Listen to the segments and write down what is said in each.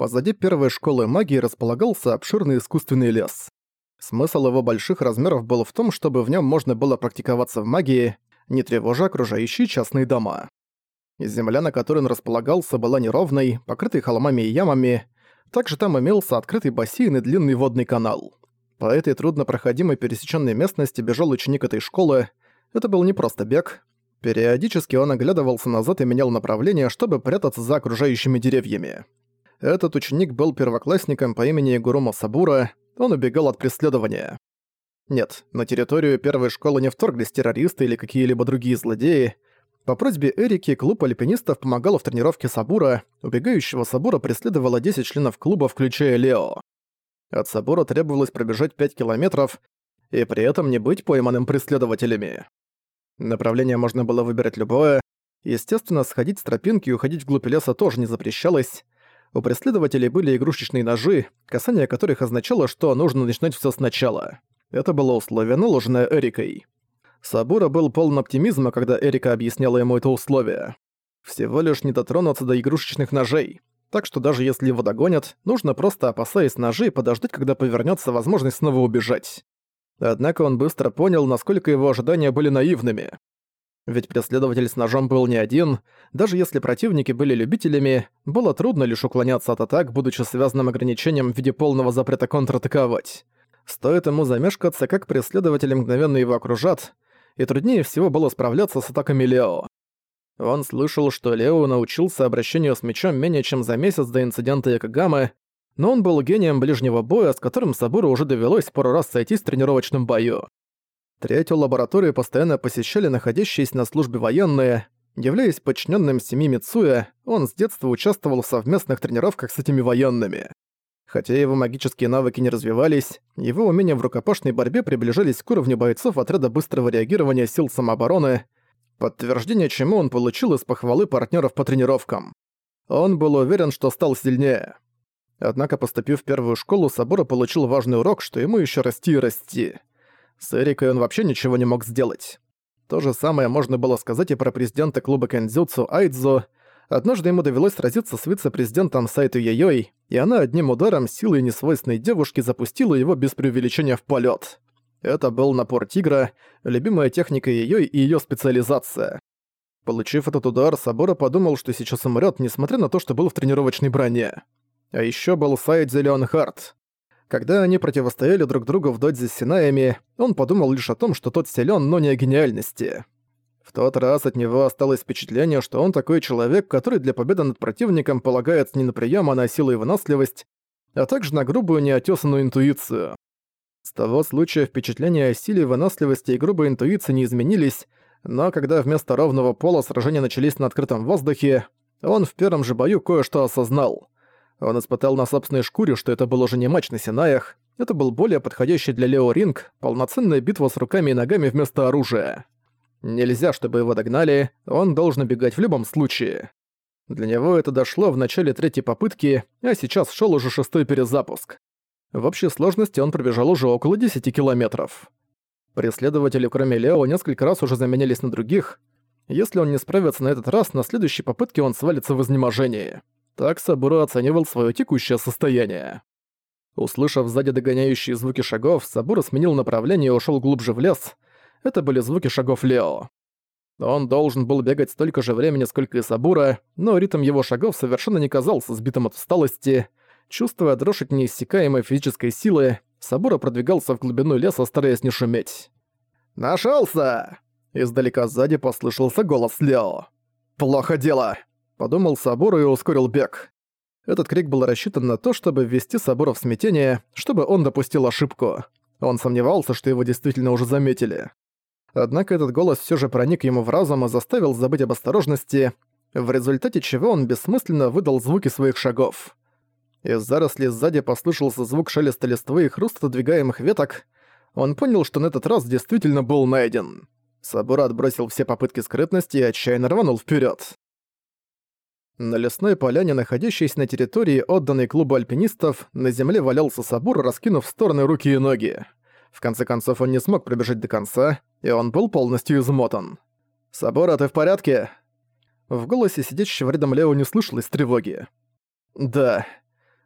Позади первой школы магии располагался обширный искусственный лес. Смысл его больших размеров был в том, чтобы в нем можно было практиковаться в магии, не тревожа окружающие частные дома. Земля, на которой он располагался, была неровной, покрытой холмами и ямами. Также там имелся открытый бассейн и длинный водный канал. По этой труднопроходимой пересеченной местности бежал ученик этой школы. Это был не просто бег. Периодически он оглядывался назад и менял направление, чтобы прятаться за окружающими деревьями. Этот ученик был первоклассником по имени Гурума Сабура, он убегал от преследования. Нет, на территорию первой школы не вторглись террористы или какие-либо другие злодеи. По просьбе Эрики клуб альпинистов помогал в тренировке Сабура, убегающего Сабура преследовало 10 членов клуба, включая Лео. От Сабура требовалось пробежать 5 километров и при этом не быть пойманным преследователями. Направление можно было выбирать любое. Естественно, сходить с тропинки и уходить вглубь леса тоже не запрещалось. У преследователей были игрушечные ножи, касание которых означало, что нужно начинать все сначала. Это было условие, наложенное Эрикой. Сабура был полон оптимизма, когда Эрика объясняла ему это условие. Всего лишь не дотронуться до игрушечных ножей. Так что даже если его догонят, нужно просто, опасаясь ножей, подождать, когда повернется возможность снова убежать. Однако он быстро понял, насколько его ожидания были наивными. Ведь преследователь с ножом был не один, даже если противники были любителями, было трудно лишь уклоняться от атак, будучи связанным ограничением в виде полного запрета контратаковать. Стоит ему замешкаться, как преследователи мгновенно его окружат, и труднее всего было справляться с атаками Лео. Он слышал, что Лео научился обращению с мечом менее чем за месяц до инцидента Якогамы, но он был гением ближнего боя, с которым Сабуру уже довелось пару раз сойтись в тренировочном бою. Третью лабораторию постоянно посещали находящиеся на службе военные. Являясь подчиненным семьи Мицуя, он с детства участвовал в совместных тренировках с этими военными. Хотя его магические навыки не развивались, его умения в рукопашной борьбе приближались к уровню бойцов отряда быстрого реагирования сил самообороны, подтверждение чему он получил из похвалы партнеров по тренировкам. Он был уверен, что стал сильнее. Однако, поступив в первую школу, Сабура получил важный урок, что ему еще расти и расти. С Эрикой он вообще ничего не мог сделать. То же самое можно было сказать и про президента клуба Кэндзюцу Айдзо. Однажды ему довелось сразиться с вице-президентом Сайту Яйой, и она одним ударом силой несвойственной девушки запустила его без преувеличения в полет. Это был напор тигра, любимая техника Яйой и ее специализация. Получив этот удар, Сабора подумал, что сейчас умрет, несмотря на то, что был в тренировочной броне. А еще был Сайд Зелёнхарт. Когда они противостояли друг другу в додзе с Синаями, он подумал лишь о том, что тот силен, но не о гениальности. В тот раз от него осталось впечатление, что он такой человек, который для победы над противником полагается не на прием, а на силу и выносливость, а также на грубую неотесанную интуицию. С того случая впечатления о силе, выносливости и грубой интуиции не изменились, но когда вместо ровного пола сражения начались на открытом воздухе, он в первом же бою кое-что осознал. Он испытал на собственной шкуре, что это был уже не матч на Синаях, это был более подходящий для Лео ринг, полноценная битва с руками и ногами вместо оружия. Нельзя, чтобы его догнали, он должен бегать в любом случае. Для него это дошло в начале третьей попытки, а сейчас шел уже шестой перезапуск. В общей сложности он пробежал уже около 10 километров. Преследователи, кроме Лео, несколько раз уже заменялись на других. Если он не справится на этот раз, на следующей попытке он свалится в изнеможении. Так Сабуру оценивал свое текущее состояние. Услышав сзади догоняющие звуки шагов, Сабуру сменил направление и ушел глубже в лес. Это были звуки шагов Лео. Он должен был бегать столько же времени, сколько и Сабура, но ритм его шагов совершенно не казался сбитым от усталости. Чувствуя дрожь от неиссякаемой физической силы, Сабура продвигался в глубину леса, стараясь не шуметь. «Нашёлся!» Издалека сзади послышался голос Лео. «Плохо дело!» Подумал Сабуру и ускорил бег. Этот крик был рассчитан на то, чтобы ввести Сабура в смятение, чтобы он допустил ошибку. Он сомневался, что его действительно уже заметили. Однако этот голос все же проник ему в разум и заставил забыть об осторожности, в результате чего он бессмысленно выдал звуки своих шагов. Из зарослей сзади послышался звук шелеста листвы и хруст отодвигаемых веток. Он понял, что на этот раз действительно был найден. Сабура отбросил все попытки скрытности и отчаянно рванул вперед. На лесной поляне, находящейся на территории, отданной клубу альпинистов, на земле валялся Сабур, раскинув в стороны руки и ноги. В конце концов, он не смог пробежать до конца, и он был полностью измотан. «Сабура, ты в порядке?» В голосе сидящего рядом Лео не слышалось тревоги. «Да».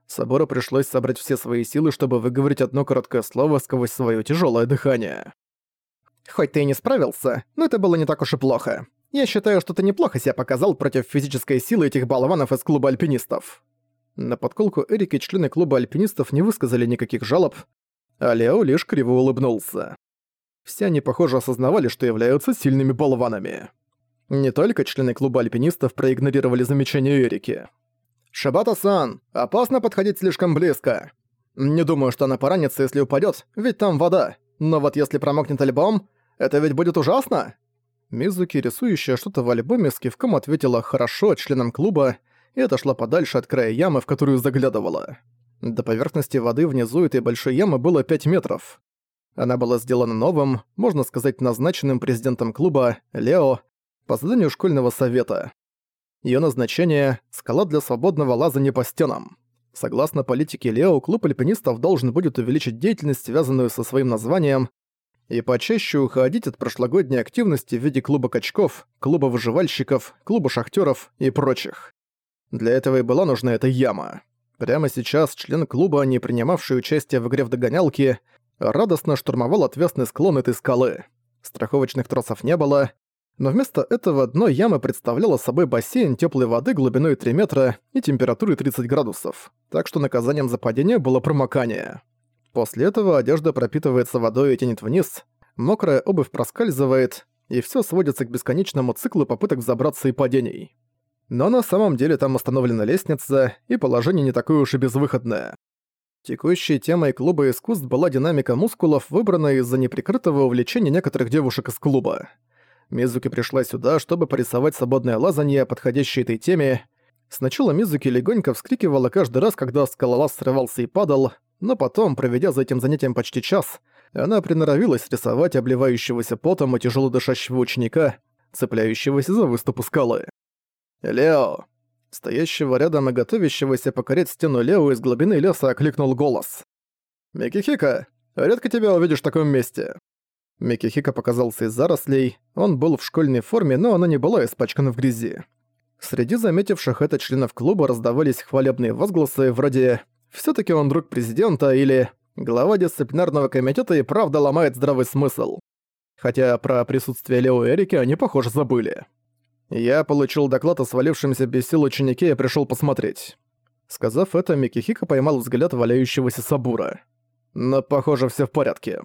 Сабуру пришлось собрать все свои силы, чтобы выговорить одно короткое слово сквозь свое тяжелое дыхание. «Хоть ты и не справился, но это было не так уж и плохо. Я считаю, что ты неплохо себя показал против физической силы этих болванов из клуба альпинистов». На подколку Эрики члены клуба альпинистов не высказали никаких жалоб, а Лео лишь криво улыбнулся. Все они, похоже, осознавали, что являются сильными болванами. Не только члены клуба альпинистов проигнорировали замечание Эрики. «Шибата-сан, опасно подходить слишком близко. Не думаю, что она поранится, если упадет, ведь там вода. Но вот если промокнет альбом, это ведь будет ужасно!» Мизуки, рисующая что-то в альбоме, с кивком ответила «хорошо» членам клуба и отошла подальше от края ямы, в которую заглядывала. До поверхности воды внизу этой большой ямы было 5 метров. Она была сделана новым, можно сказать, назначенным президентом клуба, Лео, по заданию школьного совета. Её назначение – скала для свободного лазания по стенам. Согласно политике Лео, клуб альпинистов должен будет увеличить деятельность, связанную со своим названием, и почаще уходить от прошлогодней активности в виде клуба качков, клуба выживальщиков, клуба шахтеров и прочих. Для этого и была нужна эта яма. Прямо сейчас член клуба, не принимавший участие в игре в догонялки, радостно штурмовал отвесный склон этой скалы. Страховочных тросов не было, но вместо этого дно ямы представляло собой бассейн теплой воды глубиной 3 метра и температурой 30 градусов, так что наказанием за падение было промокание. После этого одежда пропитывается водой и тянет вниз, мокрая обувь проскальзывает, и все сводится к бесконечному циклу попыток забраться и падений. Но на самом деле там установлена лестница, и положение не такое уж и безвыходное. Текущей темой клуба искусств была динамика мускулов, выбранная из-за неприкрытого увлечения некоторых девушек из клуба. Мизуки пришла сюда, чтобы порисовать свободное лазанье, подходящее этой теме. Сначала Мизуки легонько вскрикивала каждый раз, когда скалолаз срывался и падал, но потом, проведя за этим занятием почти час, она приноровилась рисовать обливающегося потом и тяжело дышащего ученика, цепляющегося за выступы скалы. «Лео!» Стоящего рядом и готовящегося покорять стену Лео из глубины леса окликнул голос. «Микихика, редко тебя увидишь в таком месте». Микихика показался из зарослей, он был в школьной форме, но она не была испачкана в грязи. Среди заметивших это членов клуба раздавались хвалебные возгласы вроде все таки он друг президента» или «Глава дисциплинарного комитета и правда ломает здравый смысл». Хотя про присутствие Лео Эрики они, похоже, забыли. Я получил доклад о свалившемся без сил ученике и пришел посмотреть. Сказав это, Микихика поймал взгляд валяющегося Сабура. Но, похоже, все в порядке.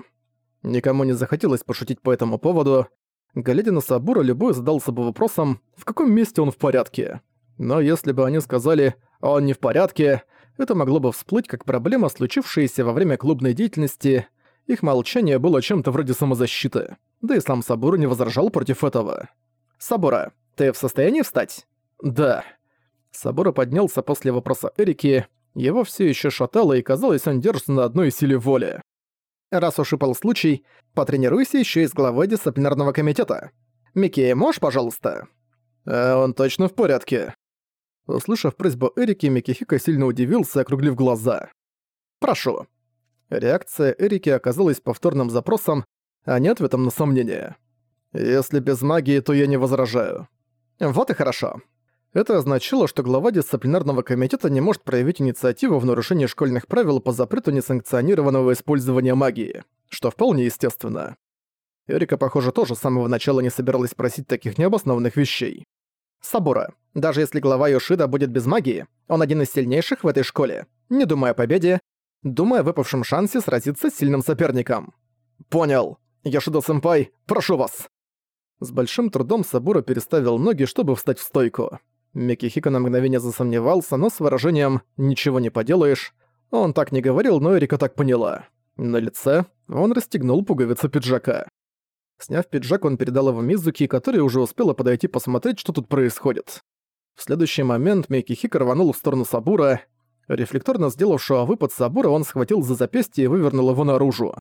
Никому не захотелось пошутить по этому поводу. Глядя на Сабура, любой задался бы вопросом, в каком месте он в порядке. Но если бы они сказали «он не в порядке», это могло бы всплыть как проблема, случившаяся во время клубной деятельности. Их молчание было чем-то вроде самозащиты. Да и сам Сабура не возражал против этого. «Сабура, «Ты в состоянии встать?» «Да». Сабура поднялся после вопроса Эрики. Его все еще шатало, и казалось, он держится на одной силе воли. «Раз уж упал случай, потренируйся еще и с главой дисциплинарного комитета. Микки, можешь, пожалуйста?» «А он точно в порядке». Услышав просьбу Эрики, Микихика сильно удивился, округлив глаза. «Прошу». Реакция Эрики оказалась повторным запросом, а не ответом на сомнение. «Если без магии, то я не возражаю. Вот и хорошо. Это означало, что глава дисциплинарного комитета не может проявить инициативу в нарушении школьных правил по запрету несанкционированного использования магии, что вполне естественно. Эрика, похоже, тоже с самого начала не собиралась просить таких необоснованных вещей. Сабура, даже если глава Йошида будет без магии, он один из сильнейших в этой школе. Не думая о победе, думая о выпавшем шансе сразиться с сильным соперником. Понял. Йошида-сэмпай, прошу вас. С большим трудом Сабура переставил ноги, чтобы встать в стойку. Микихика на мгновение засомневался, но с выражением «ничего не поделаешь». Он так не говорил, но Эрика так поняла. На лице он расстегнул пуговицу пиджака. Сняв пиджак, он передал его Мизуки, которая уже успела подойти посмотреть, что тут происходит. В следующий момент Микихика рванул в сторону Сабура. Рефлекторно сделавшего выпад Сабура он схватил за запястье и вывернул его наружу.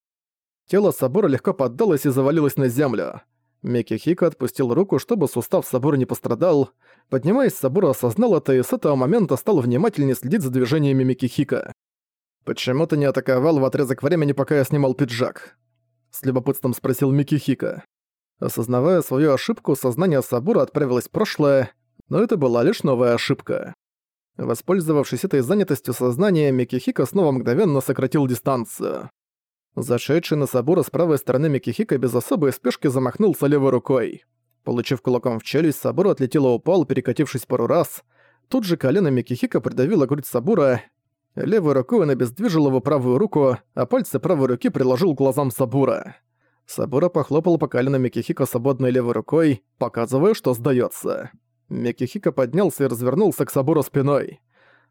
Тело Сабура легко поддалось и завалилось на землю. Микки отпустил руку, чтобы сустав Сабура не пострадал. Поднимаясь, Сабура осознал это и с этого момента стал внимательнее следить за движениями Микки «Почему ты не атаковал в отрезок времени, пока я снимал пиджак?» С любопытством спросил Микки Осознавая свою ошибку, сознание Сабура отправилось в прошлое, но это была лишь новая ошибка. Воспользовавшись этой занятостью сознания, Микихика снова мгновенно сократил дистанцию. Зашедший на Сабура с правой стороны Микихика без особой спешки замахнулся левой рукой. Получив кулаком в челюсть, Сабура отлетела упал, перекатившись пару раз. Тут же колено Микихика придавило грудь Сабура. Левой рукой он обездвижил его правую руку, а пальцы правой руки приложил к глазам Сабура. Сабура похлопал по колену Микихика свободной левой рукой, показывая, что сдается. Микихика поднялся и развернулся к Сабуру спиной.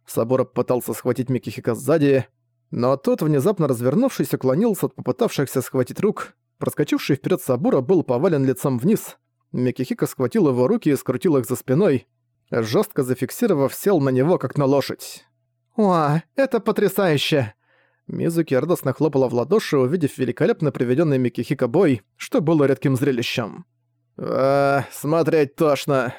Сабура пытался схватить Микихика сзади, но тот, внезапно развернувшись, уклонился от попытавшихся схватить рук. Проскочивший вперед Сабура был повален лицом вниз. Микихика схватил его руки и скрутил их за спиной, жестко зафиксировав, сел на него, как на лошадь. «О, это потрясающе!» Мизуки радостно хлопала в ладоши, увидев великолепно приведенный Микихика бой, что было редким зрелищем. «А, смотреть тошно!»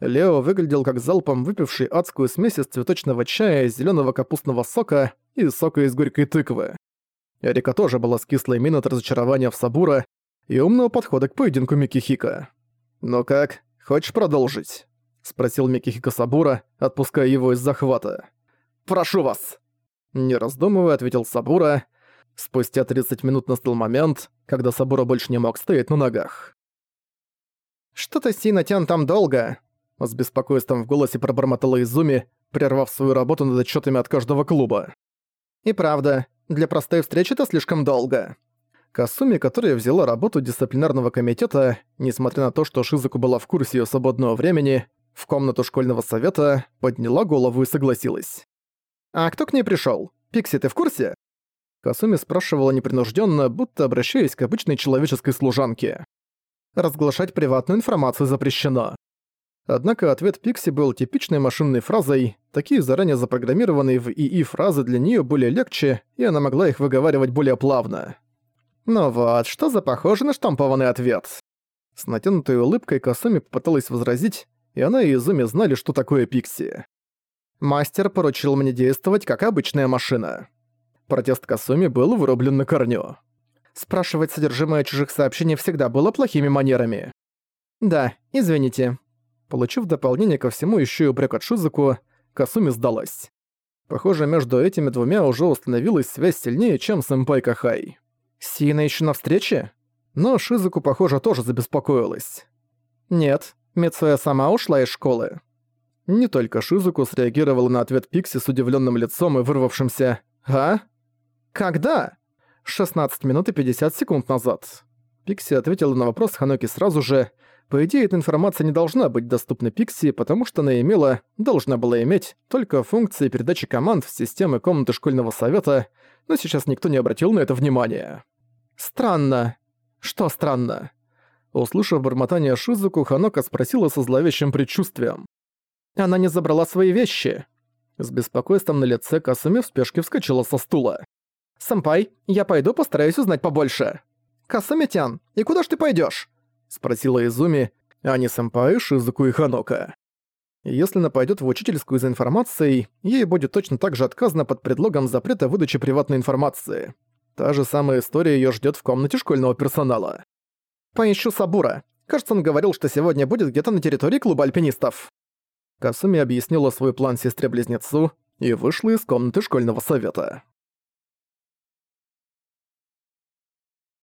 Лео выглядел как залпом выпивший адскую смесь из цветочного чая, зеленого капустного сока и сока из горькой тыквы. Эрика тоже была с кислой миной от разочарования в Сабура и умного подхода к поединку Микихика. «Ну как, хочешь продолжить?» — спросил Микихика Сабура, отпуская его из захвата. «Прошу вас!» Не раздумывая, ответил Сабура. Спустя 30 минут настал момент, когда Сабура больше не мог стоять на ногах. «Что-то Синатян там долго», с беспокойством в голосе пробормотала Изуми, прервав свою работу над отчетами от каждого клуба. «И правда, для простой встречи это слишком долго». Касуми, которая взяла работу дисциплинарного комитета, несмотря на то, что Шизуку была в курсе её свободного времени, в комнату школьного совета, подняла голову и согласилась. «А кто к ней пришёл? Пикси, ты в курсе?» Касуми спрашивала непринуждённо, будто обращаясь к обычной человеческой служанке. «Разглашать приватную информацию запрещено. Однако ответ Пикси был типичной машинной фразой, такие заранее запрограммированные в ИИ фразы для неё были легче, и она могла их выговаривать более плавно. Ну вот, что за похожий на штампованный ответ? С натянутой улыбкой Касуми попыталась возразить, и она и Изуми знали, что такое Пикси. «Мастер поручил мне действовать, как обычная машина». Протест Касуми был вырублен на корню. Спрашивать содержимое чужих сообщений всегда было плохими манерами. «Да, извините, Получив дополнение ко всему еще и упрек от Шизуку, Касуми сдалась. Похоже, между этими двумя уже установилась связь сильнее, чем сэмпай Кахай. Сина еще на встрече? Но Шизуку, похоже, тоже забеспокоилась. Нет, Мицуя сама ушла из школы. Не только Шизуку среагировала на ответ Пикси с удивленным лицом и вырвавшимся «А? Когда?» 16 минут и 50 секунд назад. Пикси ответила на вопрос Ханоки сразу же, по идее, эта информация не должна быть доступна Пикси, потому что она имела, должна была иметь, только функции передачи команд в системы комнаты школьного совета, но сейчас никто не обратил на это внимания. «Странно. Что странно?» Услышав бормотание Шизуку, Ханока спросила со зловещим предчувствием. «Она не забрала свои вещи?» С беспокойством на лице Касуми в спешке вскочила со стула. «Сэмпай, я пойду постараюсь узнать побольше». «Касуми-тян, и куда ж ты пойдёшь?» — спросила Изуми, а не сэмпай Шизуку и Ханока. Если она пойдёт в учительскую за информацией, ей будет точно так же отказано под предлогом запрета выдачи приватной информации. Та же самая история её ждёт в комнате школьного персонала. «Поищу Сабура. Кажется, он говорил, что сегодня будет где-то на территории клуба альпинистов». Касуми объяснила свой план сестре-близнецу и вышла из комнаты школьного совета.